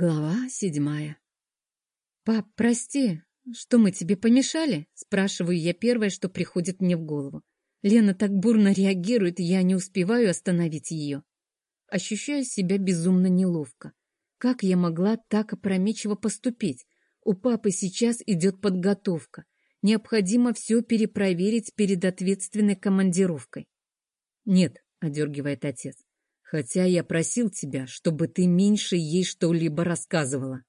Глава седьмая. «Пап, прости, что мы тебе помешали?» Спрашиваю я первое, что приходит мне в голову. Лена так бурно реагирует, я не успеваю остановить ее. Ощущаю себя безумно неловко. Как я могла так опрометчиво поступить? У папы сейчас идет подготовка. Необходимо все перепроверить перед ответственной командировкой. «Нет», — одергивает отец, Хотя я просил тебя, чтобы ты меньше ей что-либо рассказывала.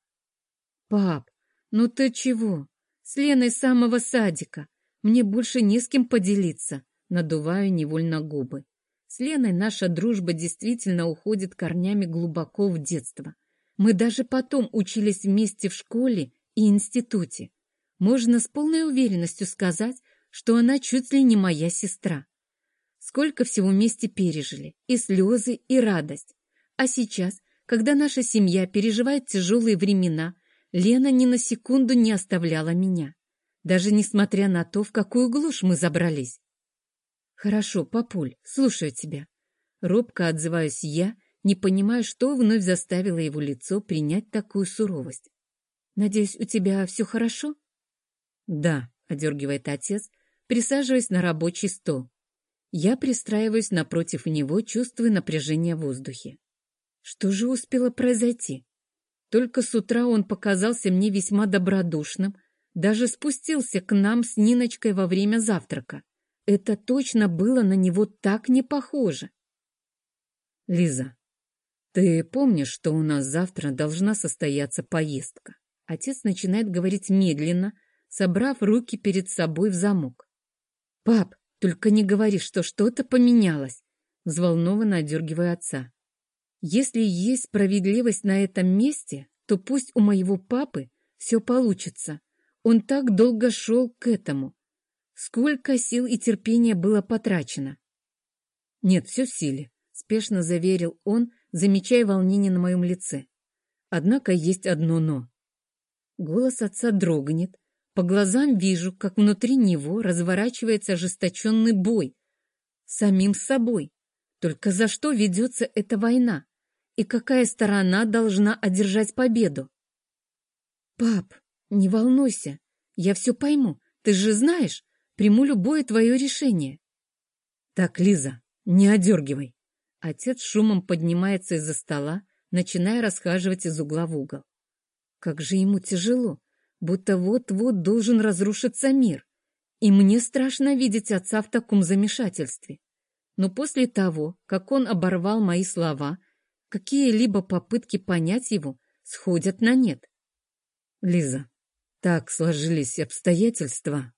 Пап, ну ты чего? С Леной самого садика. Мне больше не с кем поделиться. Надуваю невольно губы. С Леной наша дружба действительно уходит корнями глубоко в детство. Мы даже потом учились вместе в школе и институте. Можно с полной уверенностью сказать, что она чуть ли не моя сестра. Сколько всего вместе пережили, и слезы, и радость. А сейчас, когда наша семья переживает тяжелые времена, Лена ни на секунду не оставляла меня, даже несмотря на то, в какую глушь мы забрались. «Хорошо, папуль, слушаю тебя». Робко отзываюсь я, не понимая, что вновь заставило его лицо принять такую суровость. «Надеюсь, у тебя все хорошо?» «Да», — одергивает отец, присаживаясь на рабочий стол. Я пристраиваюсь напротив него, чувствуя напряжение в воздухе. Что же успело произойти? Только с утра он показался мне весьма добродушным, даже спустился к нам с Ниночкой во время завтрака. Это точно было на него так не похоже. Лиза, ты помнишь, что у нас завтра должна состояться поездка? Отец начинает говорить медленно, собрав руки перед собой в замок. Пап, только не говори, что что-то поменялось, взволнованно одергивая отца. Если есть справедливость на этом месте, то пусть у моего папы все получится. Он так долго шел к этому. Сколько сил и терпения было потрачено. Нет, все в силе, спешно заверил он, замечая волнение на моем лице. Однако есть одно «но». Голос отца дрогнет, по глазам вижу, как внутри него разворачивается ожесточенный бой. Самим собой. Только за что ведется эта война? И какая сторона должна одержать победу? Пап, не волнуйся, я все пойму. Ты же знаешь, приму любое твое решение. Так, Лиза, не одергивай. Отец шумом поднимается из-за стола, начиная расхаживать из угла в угол. Как же ему тяжело будто вот-вот должен разрушиться мир. И мне страшно видеть отца в таком замешательстве. Но после того, как он оборвал мои слова, какие-либо попытки понять его сходят на нет. Лиза, так сложились обстоятельства,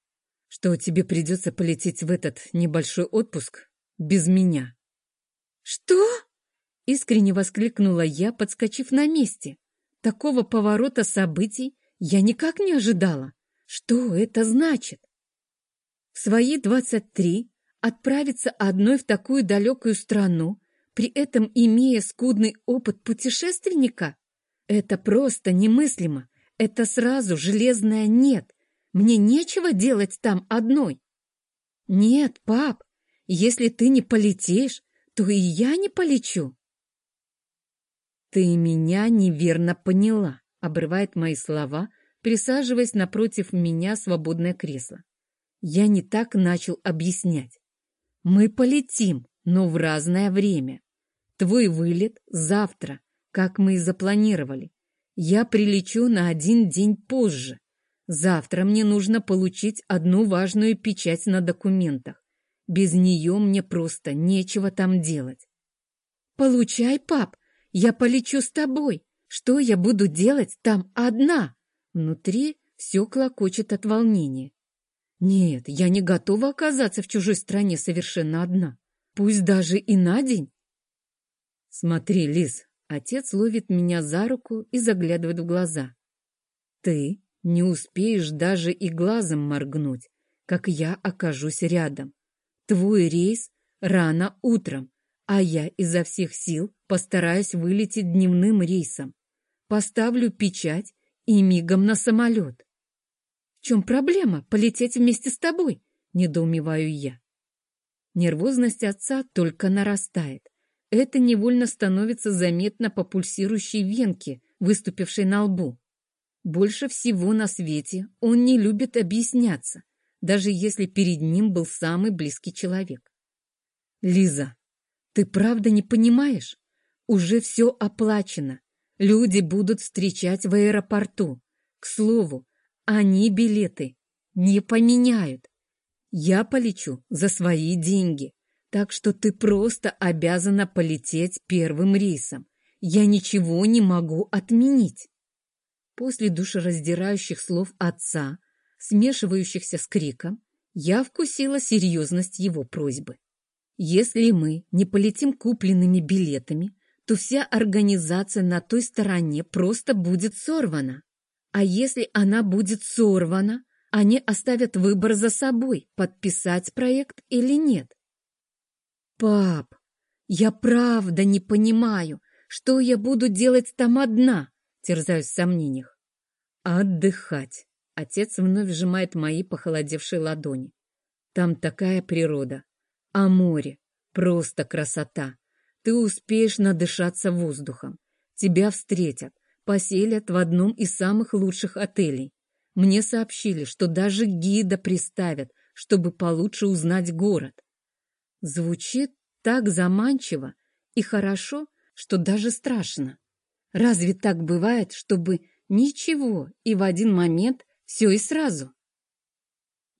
что тебе придется полететь в этот небольшой отпуск без меня. Что? Искренне воскликнула я, подскочив на месте. Такого поворота событий я никак не ожидала. Что это значит? В свои двадцать три отправиться одной в такую далекую страну, при этом имея скудный опыт путешественника? Это просто немыслимо. Это сразу железное «нет». Мне нечего делать там одной. Нет, пап, если ты не полетишь, то и я не полечу. Ты меня неверно поняла обрывает мои слова, присаживаясь напротив меня свободное кресло. Я не так начал объяснять. Мы полетим, но в разное время. Твой вылет завтра, как мы и запланировали. Я прилечу на один день позже. Завтра мне нужно получить одну важную печать на документах. Без нее мне просто нечего там делать. Получай, пап, я полечу с тобой. Что я буду делать там одна? Внутри все клокочет от волнения. Нет, я не готова оказаться в чужой стране совершенно одна. Пусть даже и на день. Смотри, Лиз, отец ловит меня за руку и заглядывает в глаза. Ты не успеешь даже и глазом моргнуть, как я окажусь рядом. Твой рейс рано утром, а я изо всех сил постараюсь вылететь дневным рейсом поставлю печать и мигом на самолет. В чем проблема полететь вместе с тобой? Недоумеваю я. Нервозность отца только нарастает. Это невольно становится заметно по пульсирующей венке выступившей на лбу. Больше всего на свете он не любит объясняться, даже если перед ним был самый близкий человек. Лиза, ты правда не понимаешь? Уже все оплачено. Люди будут встречать в аэропорту. К слову, они билеты не поменяют. Я полечу за свои деньги, так что ты просто обязана полететь первым рейсом. Я ничего не могу отменить. После душераздирающих слов отца, смешивающихся с криком, я вкусила серьезность его просьбы. Если мы не полетим купленными билетами, то вся организация на той стороне просто будет сорвана. А если она будет сорвана, они оставят выбор за собой, подписать проект или нет. Пап, я правда не понимаю, что я буду делать там одна, терзаюсь в сомнениях. Отдыхать. Отец вновь сжимает мои похолодевшие ладони. Там такая природа. А море. Просто красота. Ты успеешь надышаться воздухом. Тебя встретят, поселят в одном из самых лучших отелей. Мне сообщили, что даже гида приставят, чтобы получше узнать город. Звучит так заманчиво и хорошо, что даже страшно. Разве так бывает, чтобы ничего и в один момент все и сразу?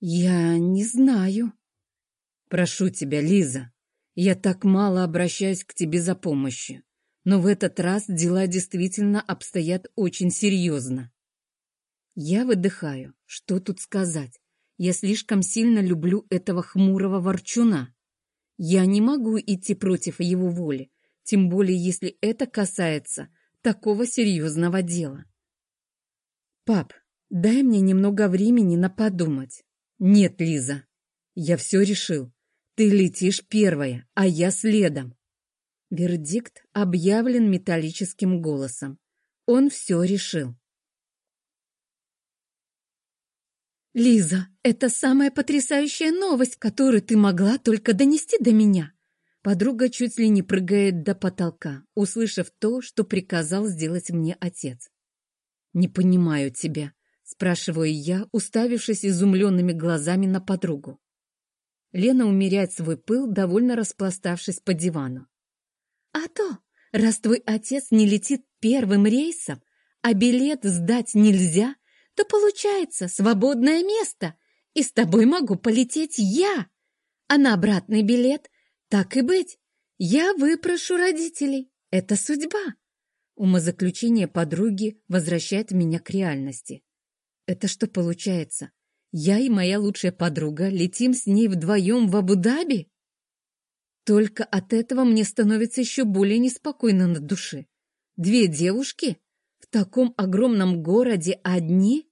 Я не знаю. Прошу тебя, Лиза, я так мало обращаюсь к тебе за помощью, но в этот раз дела действительно обстоят очень серьезно. Я выдыхаю. Что тут сказать? Я слишком сильно люблю этого хмурого ворчуна. Я не могу идти против его воли, тем более если это касается такого серьезного дела. Пап, дай мне немного времени на подумать. Нет, Лиза, я все решил. Ты летишь первая, а я следом. Вердикт объявлен металлическим голосом. Он все решил. «Лиза, это самая потрясающая новость, которую ты могла только донести до меня!» Подруга чуть ли не прыгает до потолка, услышав то, что приказал сделать мне отец. «Не понимаю тебя», — спрашиваю я, уставившись изумленными глазами на подругу. Лена умеряет свой пыл, довольно распластавшись по дивану. «А то, раз твой отец не летит первым рейсом, а билет сдать нельзя, то получается свободное место, и с тобой могу полететь я. А на обратный билет, так и быть, я выпрошу родителей. Это судьба. Умозаключение подруги возвращает меня к реальности. Это что получается? Я и моя лучшая подруга летим с ней вдвоем в Абу-Даби? Только от этого мне становится еще более неспокойно на душе. Две девушки? В таком огромном городе одни?